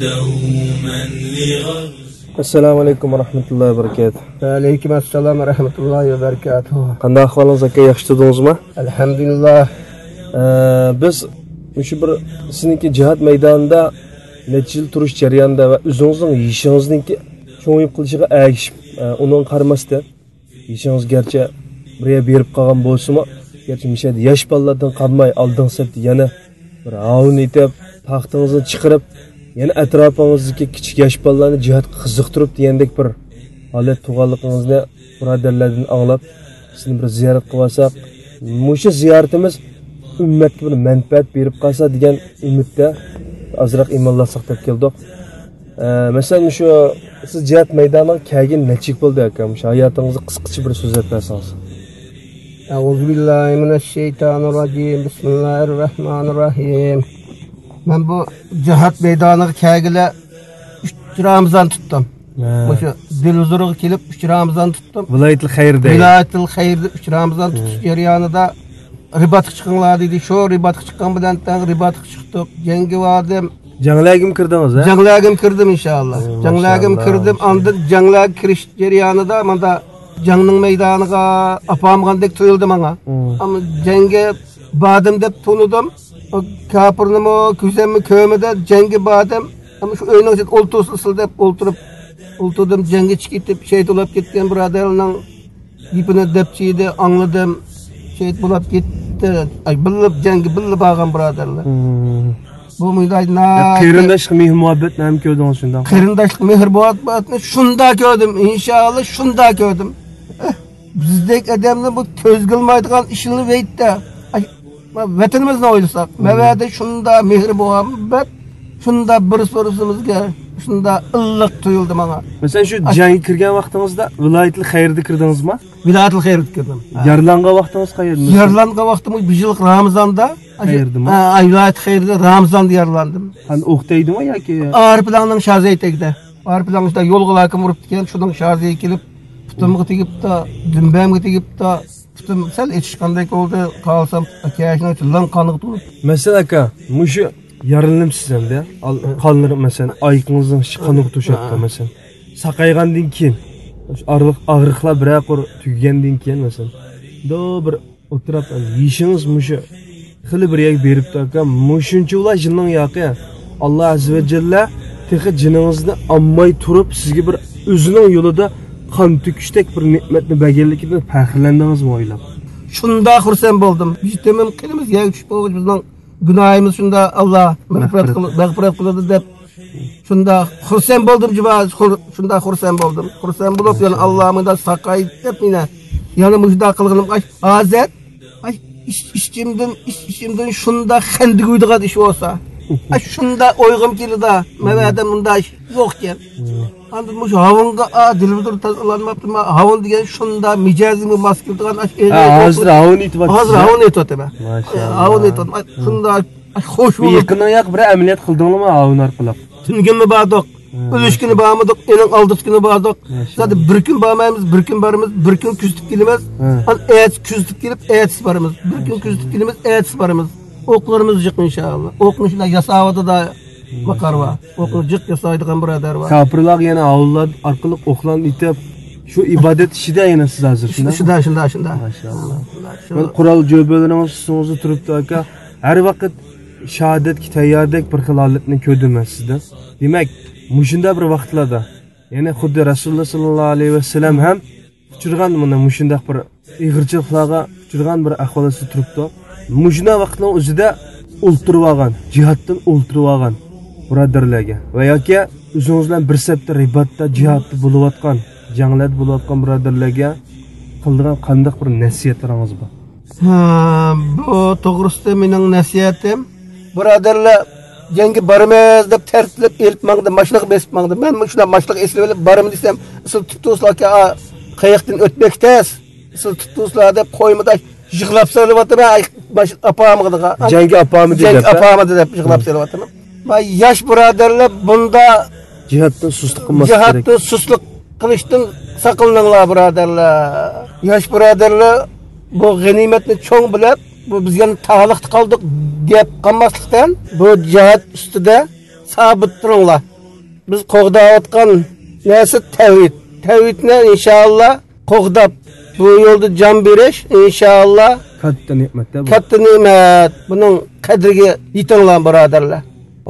دوما لغرز assalomu alaykum va rahmatullohi va barakatuh alaykum assalom va rahmatullohi va barakatuh qanday ahvolingiz aka yaxshi turdingizmi alhamdulillah biz shu bir sizniki jihod maydonida necha yil turish jarayonida va o'zingizning yishingizniki cho'ngib qilishiga ergishib e, uning qaramasdan yishingiz garchi birga berib qolgan bo'lsinmi garchi mishada yosh bolalardan qolmay oldingi yana bir avun etib paxtangizni chiqarib yana atrofingizdagi kichik yosh bolalarni jihodga qiziqtirib degandek bir holat tug'anligingizni birodarlardan anglab sizni bir ziyorat qilib olsak mushu ziyoratimiz ummatga bir manfaat berib qolsa degan umidda ozroq iymonlasak deb keldik masalan shu siz jihat maydoniga kelgan necha yil bo'ldi aka shu hayotingizni qisqacha bir so'zlab bersangiz أعوذ بالله من الشيطان الرجيم بسم الله الرحمن الرحيم Ben bu cihat meydanına kelgile üç Ramazan tuttum. Bu şu Diluzur'a kelip üç Ramazan tuttum. viloyatil xayrda Vilayetil Hayır'da üç Ramazan tutuş jarayonida ribatga chiqinglar deydi shu ribatga chiqqan bilan ribatga chiqdik jangga bordim Canglagim kirdiniz ha? Canglagim kirdim inşallah. Ay, canglagim kirdim. Andır canglag kiriş cereyanında manda canının meydanına apam gandek tuyuldu bana. Ama cenge badım dep tunudum. O kapırını mı küzen mi köyümü de cenge badım. Ama şu öyle olsun oltus ısıl dep olturup olturdum cenge çıkıp şey dolap gittim braderinin ipine depçiydi anladım şehit bulup gitti. Ay bılıp cengi bılıp ağam braderler. Hmm. Bu müydü na? Kırındaşlık mihir muhabbet ne gördün onu şundan? Kırındaşlık mihir muhabbetini şunda gördüm. İnşallah şunda gördüm. Eh, bizdek adamla bu köz kılmaydıgan işini veytte. Vatanımız ne oylasak? Hmm. Mevede şunda mihir muhabbet, şunda bir sorusumuz gel korkusunda ıllık tuyuldum ama. Mesela şu cahil kirgan vaktimizde vilayetli hayırdı kirdiniz mi? Vilayetli hayırdı kirdim. Yarlanğa vaktimiz hayırdı. Yarlanğa vaktimiz bir yıllık Ramazan'da. Hayırdı mı? Ha, vilayet hayırdı Ramazan'da yarlandım. Hani uhtaydı mı ya ki? Ağır planın şazayı tekde. Ağır planın işte yol kılakım vurup diken şuradan şazayı gelip putumga tegip ta dümbamga tegip ta putum sal etishgandek bo'ldi qolsam akashni lan qoniqib turib masalan aka mushu yaralanibsiz hamda qonlar masalan oyiqingizdan ichi qoniq to'shatdi masalan saqaygandan keyin shu og'riq og'riqlar bir qor tugagandan keyin masalan do bir o'tirib yeyishingiz mushu xili bir yak beribdi aka mushuncha ular jinning yoqi alloh azza va jalla tehi jiningizni olmay turib sizga bir o'zining yo'lida qon to'kishdek bir ne'matni berganligidan faxrlandingizmi o'ylab? Shunda xursand bo'ldim bitimim qilimiz tushib bizning günahımız şunda Allah mağfiret kıl, [LAUGHS] mağfiret kıldı dep şunda hursan buldum cüva şunda hursan buldum. Hursan bulup yani Allah'ımı da sakay dep yine yani müjda kılgınım ay azet ay iş, işçimden iş, işçimden şunda kendi uyduğu iş olsa. Ay şunda oygum kili da mevede bunda yok gel. Hmm. Anlatmış havunga a dilimdir tazalanma yaptım. Havun diye şunda micazi mi maske tutan aş eğer. Ha hazır havun it bak. Hazır havun it otem. Maşallah. Havun it otem. Şunda hoş bulur. Yakından yak bir ameliyat kıldın mı havun arkalıp. Tüngün mü bağdık? Üç günü bağmadık, elin aldık günü bağmadık. Zaten bir gün bağmayımız, bir gün barımız, bir gün küstüp gelimiz. An hani et küstüp gelip et barımız. Bir gün küstüp gelimiz, et barımız. Oklarımız çıkın inşallah. Okun içinde yasavadı da bakarva. Okul cık yasaydıkan birader var. Kapırlak yani avullar arkalık oklan itip şu ibadet işi de yine siz hazırsınız. Şu da şunda şunda. Maşallah. Ben kural cöbelerin olsun turup da aka. Her vakit şahadet ki teyyardek bir hılaletini ködürmez sizde. Demek muşunda bir vaktlarda. Yani Huddi Resulullah sallallahu aleyhi ve sellem hem uçurgan mına bir iğirçılıklarga uçurgan bir ahvalası turuptu. Muşunda vaktinin özü de ulturvagan, cihattan ulturvagan. Birodarlarga va yoki o'zingiz bilan bir sapda ribatda jihodda bo'layotgan janglarda bo'layotgan birodarlarga qildigan qandoq bir nasiyatlaringiz bor? Ha, bu to'g'risida mening nasihatim birodarlar yangi boramiz deb tartlab elib mangdi mashliq besib mangdi man shunday mashliq eslab olib boraman desam deb yig'lab deb, deb yig'lab va yosh birodarlar bunda jihatdan suslik qilmaslik kerak jihatda suslik qilishdan saqlaninglar birodarlar yosh birodarlar bu g'animatni cho'ng bilib bu bizga tog'liq qoldik deb qolmaslikdan bu jihat ustida sabit turinglar biz qo'g'dayotgan narsa tavhid tavhidni inshaalloh qo'g'dab bu yo'lda jon berish inshaalloh katta ne'matda bu. katta ne'mat buning qadriga yetinglar birodarlar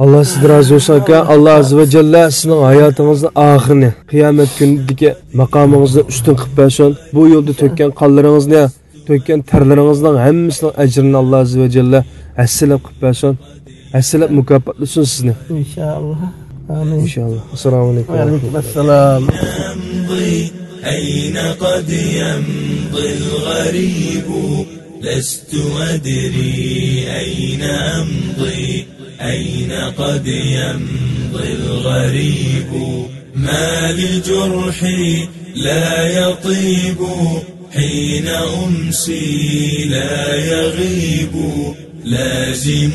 alloh sizdan rozi bo'lsin aka alloh azza va jalla sizning hayotingizni oxirini qiyomat kunidagi maqomingizni ustun qilib bersin bu yo'lda to'kkan qonlaringizni to'kkan tarlaringizning hammasining ajrini alloh azza va jalla assilab qilib bersin assilab mukofotlasin sizni inshaalloh amin inshaalloh assalomu alaykum وعليكم السلام يمضي أين قد يمضي الغريب لست أدري أين أمضي أين قد يمضي الغريب ما لجرحي لا يطيب حين أمسي لا يغيب لازم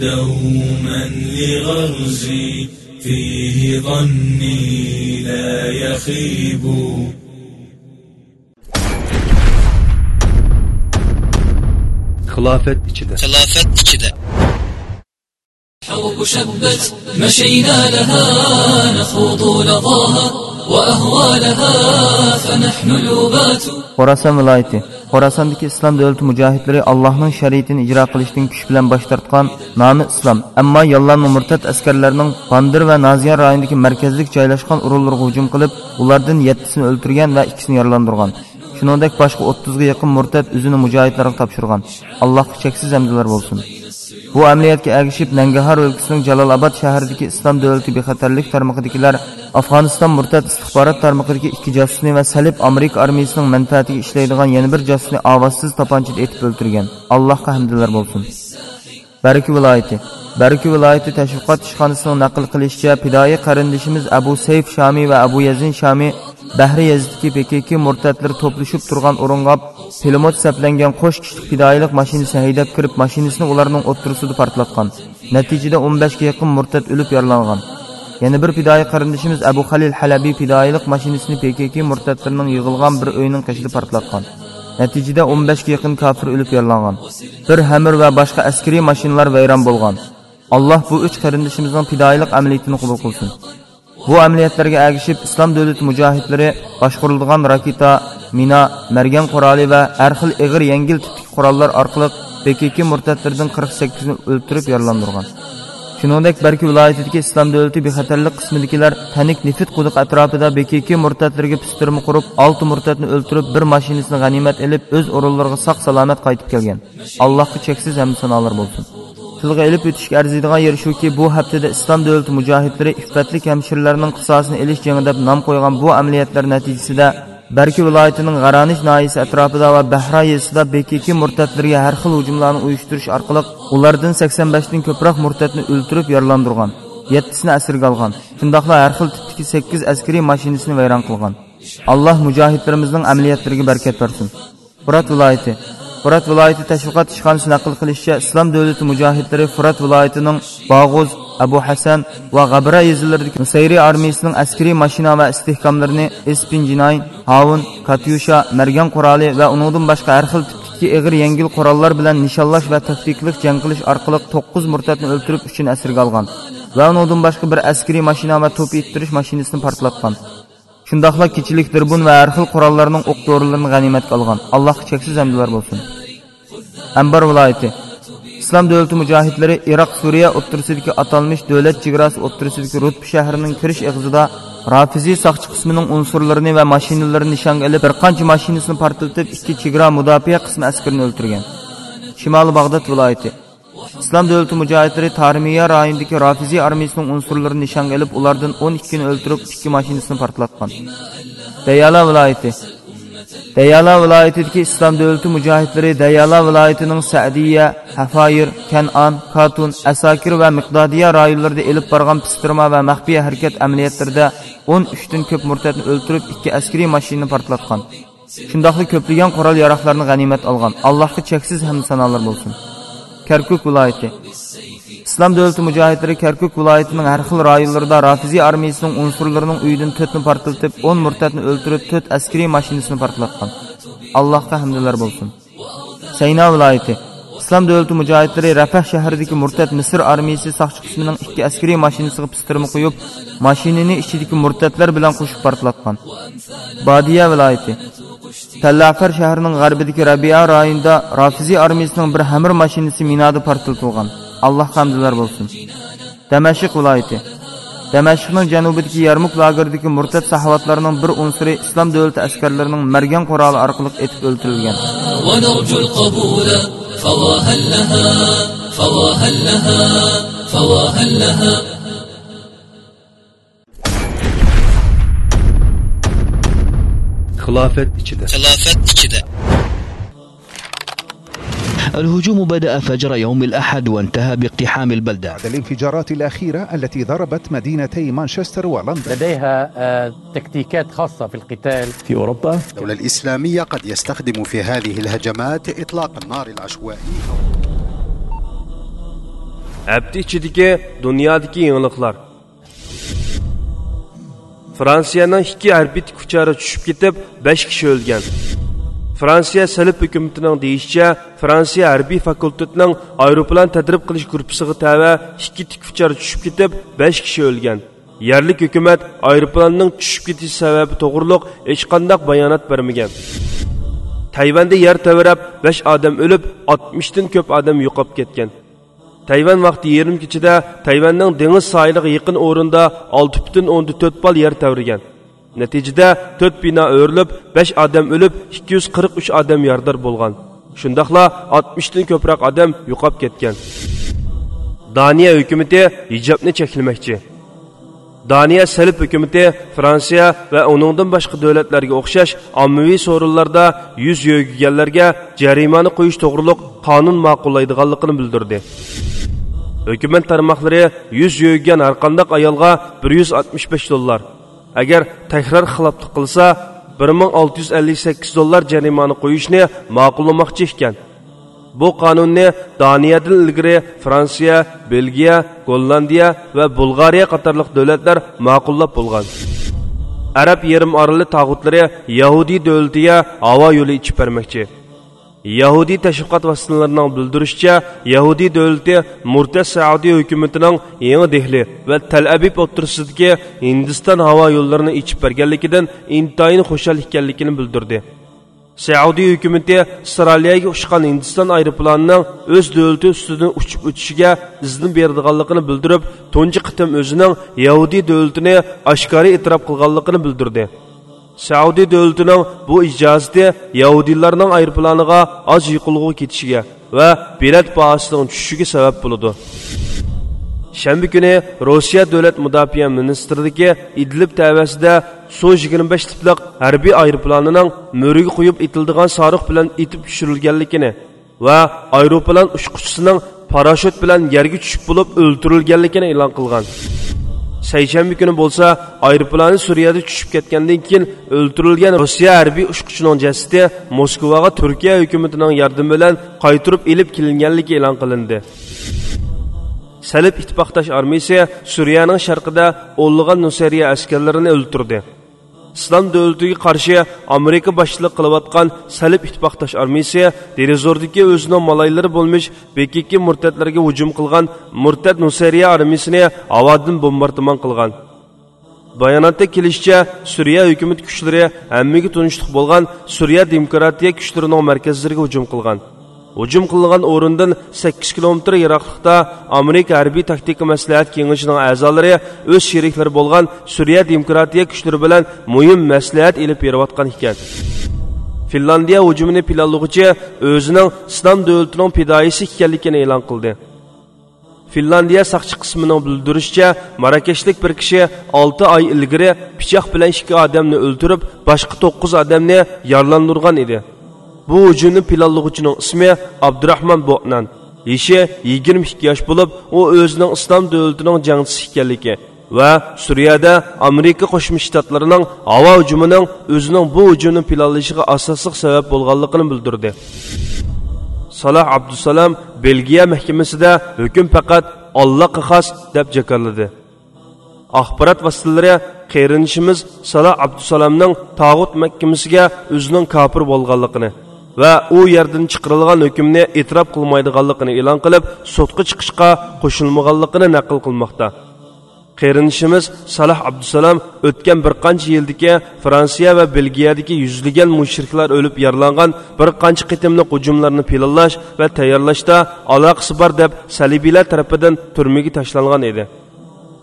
دوما لغرزي فيه ظني لا يخيب خلافة 2'de. خلافة 2'de. حرب شبت مشينا لها نخوض لظاها وأهوالها فنحن الأبات Horasan vilayeti Xorasandakı İslam dövləti mücahidləri Allahın şəriətini icra qilishdən küş bilan baş tartqan İslam, amma yollanma murtad askarlarining Bandir va Naziyan rayonidagi markazlik joylashgan urullarga hujum qilib, ulardan 7sini o'ltirgan va 2sini yaralandırgan. Shuningdek boshqa 30 ga yaqin murtad o'zini mujohidlarga topshirgan. Allohga cheksiz hamdlar. Bu amaliyotga ergishib nangahor o'lkasining jalolobod shahridagi islom davlati bexatarlik tarmog'idagilar afg'oniston murtad istixborot tarmog'idagi ikki josusni va salib amerika armiyasining manfaatiga ishlaydigan yana bir josusni ovozsiz topanchada etib o'ltirgan. Allohga hamdlar bo'lsin. Barki viloyati. Barki viloyati tashviqot ishxonasining naql qilishicha pidoyi qarindishimiz abu sayf shomiy va abu yazin shomiy bahri yazdagi pkk murtadlar to'plashib turgan o'ringa pilemot saplangan qo'sh kuchli fidoyilik mashinasi haydab kirib mashinasini ularning o'ttirisida portlatgan. Natijada 15 ga yaqin murtad o'lib yaralangan. Yana bir fidoyi qarindishimiz abu halil halabiy fidoyilik mashinasini pkk murtadlarining yig'ilgan bir uyning qishida portlatgan. Natijada 15 ga yaqin kofir o'lib yaralangan. Bir hamir va boshqa askariy mashinalar vayron bo'lgan. Alloh bu uch qarindishimizning fidoyilik amaliyotini qabul qilsin. Bu amaliyotlarga ergishib islom davlati mujohidlari boshqarilgan raketa mina margan quroli va har xil ig'ir yengil tipli qurollar orqali pkk murtadlardan 48 ni o'ltirib yaralandirgan shuningdek barki viloyatidagi islom davlati bexatarlik qismidagilar tanik nefit quduq atrofida bkk murtadlarga pistirma qurib olti murtadni o'ltirib bir mashinasini g'animat ilib o'z o'rinlariga sog' salomat qaytib kelgan allohga cheksiz hamd sanolar bo'lsin tilga ilib o'tishga arziydigan yer shuki bu haftada islom davlati mujohidlari iffatli hamshirlarning qisosini ilish jangi deb nom qo'ygan bu amaliyotlar natijasida Bərki vilayətinin Qaraniş nahiyəsi ətrafında və Bəhra yezisində BKK mürtədlərə hər xil hücumlarını uyuşturuş arqalıq onlardan 85-dən köprək mürtədni öldürüb yaralandırğan, 7-sini əsirgə alğan, şundaqla hər xil tipdəki 8 əskeri maşinasını vəyran qılğan. Allah mücahidlərimizin əməliyyatlarına bərəkət versin. Fırat vilayəti Fırat vilayəti təşviqat işxanasının naql qilishçə İslam dövləti mücahidləri Fırat vilayətinin Bağoz, abu hasan va g'abra yezilaridagi nusayriy armiyasining askariy mashina va istehkomlarini espinjinayn havun katyusha margan quroli va uningdan boshqa har xil tipdagi ig'ir yengil qurollar bilan nishonlash va taktiklik jang qilish orqali to'qqiz murtadni o'ltirib uchun asirga olgan va uningdan boshqa bir askariy mashina va to'p ittirish mashinasini portlatgan. Shundoqla kechilik dirbun va har xil qurollarning o'q dorilarini g'animatga olgan allohga cheksiz hamdlar bo'lsin. Ambar viloyati islom davlati mujohidlari iroq suriya o'ttirisidagi atalmish davlat chegarasi o'ttirisidagi rutb shahrining kirish ig'zida rafiziy soqchi qismining unsurlarini va mashinalarini nishonga ilib bir qancha mashinasini portlatib ikki chegara mudofaa qismi askarini o'ltirgan shimoliy bag'dod viloyati islom davlati mujohidlari tarmiya rayonidagi rafiziy armiyasining unsurlarini nishonga ilib ulardan 12 ni o'ltirib ikki mashinasini portlatgan dayala viloyati dayala viloyatidagi islom davlati mujohidlari dayala viloyatining sadiya hafoyir kanon katun asakir va miqdodiya rayonlarida elib borgan pistirma va maxfiy harakat amaliyotlarida 13 dan ko'p murtadni o'ldirib, ikki askariy mashinani portlatgan. Shundoqli ko'pligan qurol yaroqlarni g'animat olgan. Allohga cheksiz hamd sanolar bo'lsin. Kerkuk viloyati. Islom davlati mujohidlari Kerkuk viloyatining har xil rayonlarida rafiziy armiyasining unsurlarining uyidan to'rtni portlatib 10 murtadni o'ldirib 4 askariy mashinasini portlatgan allohga hamdlar bo'lsin sayno viloyati islom davlati mujohidlari rafah shahridagi murtad misr armiyasi soqchi qismining ikki askariy mashinasiga pistirma qo'yib mashinani ichidagi murtadlar bilan qo'shib portlatgan bodiya viloyati Tallafar shahrining g'arbidagi Rabia rayonida Rafiziy armiyasining bir hamir mashinasi minada portlatilgan. alloh hamdular bo'lsin. Damashq viloyati. Damashqning janubidagi yarmuk lageridagi murtad sahovatlarining bir unsuri islom davlati askarlarining margan quroli orqali etib o'ldirilgan. xilofat ichida xilofat الهجوم بدأ فجر يوم الأحد وانتهى باقتحام البلدة بعد الانفجارات الأخيرة التي ضربت مدينتي مانشستر ولندن لديها آه، تكتيكات خاصة في القتال في أوروبا الدولة الإسلامية قد يستخدم في هذه الهجمات إطلاق النار العشوائي Әпті ішідегі dünyadaki yeniliklar. Fransiyaның ikki harbiy kuchari tushib ketib, 5 kishi o'lgan. Fransiya Selip hükümetinin deyişçe, Fransiya Harbi Fakultetinin aeroplan tedrib kılış grupsıgı təvə, iki tikfiçar düşüp gitip, 5 kişi ölgen. Yerlik hükümet aeroplanının düşüp gitiş sebebi doğruluq, eşkandak bayanat vermegen. Tayvanda yer tevirap, 5 adam ölüp, 60'tın köp adam yukap getgen. Tayvan vaqti yerim kichida Tayvanning dengiz sahiliga yaqin o'rinda 6.4 bal yer tavrigan. Natijada 4 bino o'rilib, 5 odam o'lib, 243 odam yordar bo'lgan. shundoqla 60 dan ko'proq odam yo'qolib ketgan. Daniya hukumatı hijobni cheklamoqchi. Daniya salib hukumatı Fransiya va uningdan boshqa davlatlarga o'xshash ommaviy so'rinlarda yuz yo'g'iganlarga jarimani qo'yish to'g'riliq qonun ma'qullaydiganligini bildirdi. hukumat tarmoqlari 100 yo'ygan har qandaq ayolga 165 dollar, agar takror xiloflik qilsa 1658 dollar jarimani qo'yishni ma'qullamoqchi ekan. Bu qonunni doniyadan ilgari Fransiya, Belgiya, Gollandiya va Bulgariya qatorliq davlatlar ma'qullab bo'lgan. Arab yarim oroli tog'utlari Yahudi davlatiga havo yo'li ichib bermoqchi. Yahudi tashviqot vositalarining bildirishicha, Yahudi davlati Murtad Saudiya hukumatining yangi Dehli va Tel Aviv o'rtasidagi Hindiston havo yo'llarini ichib berganligidan intayin xushal ekanligini bildirdi. Saudiya hukumati Isroiliyaga uchgan Hindiston aeroplanining o'z davlati ustidan uchib o'tishiga izn beradiganligini bildirib, tunji qitim o'zining Yahudi davlatini oshkora e'tirof qilganligini bildirdi. Saudiya davlatining bu ijozati Yahudilarning aeroplaniga oz yiqilg'u ketishiga va bilet bahosining tushishiga sabab bo'ladi. Shanba kuni Rossiya davlat mudofaa ministrligi Idlib tavasida Su-25 tipliq harbiy aeroplanining mo'riga qo'yib etildigan sariq bilan etib tushirilganligini va aeroplan uchquchisining parashyut bilan yerga tushib bo'lib o'ldirilganligini e'lon qilgan. Seyşembe kuni bo'lsa, aeroplani Suriyada tushib ketgandan keyin o'ldirilgan Rossiya harbiy uchquchining jasadi Moskvaga Turkiya hukumatining yordami bilan qaytirib ilib kelinganligi e'lon qilindi. Salib ittifoqdosh armiyasi Suriyaning sharqida o'nlagan nusariya askarlarini o'ldirdi. Islom davlatiga qarshi amerika boshchilik qilayotgan salib ittifoqdosh armiyasi derizordagi o'zining maloylari bo'lmish bekiki murtadlarga hujum qilgan murtad nusayriya armiyasini havodan bombardimon qilgan bayonotda kelishicha suriya hukumat kuchlari hammaga tunishliq bo'lgan suriya demokratiya kuchlarining markazlariga hujum qilgan hujum qilingan o'rindan 8 kilometr yiroqlikda amerika harbiy taktika maslahat kengashining a'zolari o'z sheriklari bo'lgan suriya demokratiya kuchlari bilan muhim maslahat ilib berayotgan ekan. Finlandiya hujumini planlovchi o'zining islom davlatining fidoyisi ekanligini e'lon qildi. Finlandiya saqchi qismining bildirishicha marakashlik bir kishi 6 oy ilgari pichoq bilan ikki odamni o'ldirib boshqa 9 odamni yaralandirgan edi. Bu hujumni planlovchining ismi Abdurahmon Bo'nan. Yashi 22 yosh bo'lib, u o'zining islom davlatining jangchisi ekanligi va Suriyada Amerika Qo'shma Shtatlarining havo hujumining o'zining bu hujumni planlashiga asosliq sabab bo'lganligini bildirdi. Salah Abdusalam Belgiya mahkamasida hukm faqat Allohga xos deb jakarladi. axborot vositalari qerinishimiz Salah Abdusalamning tog'ut mahkamasiga o'zining kofir bo'lganligini va u yerdan chiqarilgan hukmni e'tirof qilmaydiganligini e'lon qilib sudga chiqishga qo'shilmaganligini naql qilmoqda. Qerinishimiz salah abdusalom o'tgan bir qancha yildagi fransiya va belgiyadagi yuzlagan mushriklar o'lib yaralangan bir qancha qitimli hujumlarni planlash va tayyorlashda aloqasi bor deb salibiylar tarafidan turmaga tashlangan edi.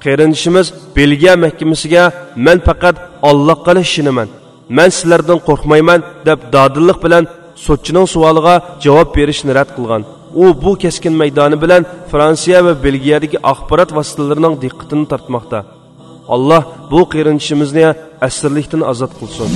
Qerinishimiz belgiya mahkamasiga man faqat allohga ishonaman man sizlardan qo'rqmayman deb dodillik bilan sotchining savoliga javob berishni rad qilgan u bu keskin maydoni bilan fransiya va belgiyadagi axborot vositalarining diqqatini tortmoqda alloh bu qerinishimizni asirlikdan ozod qilsin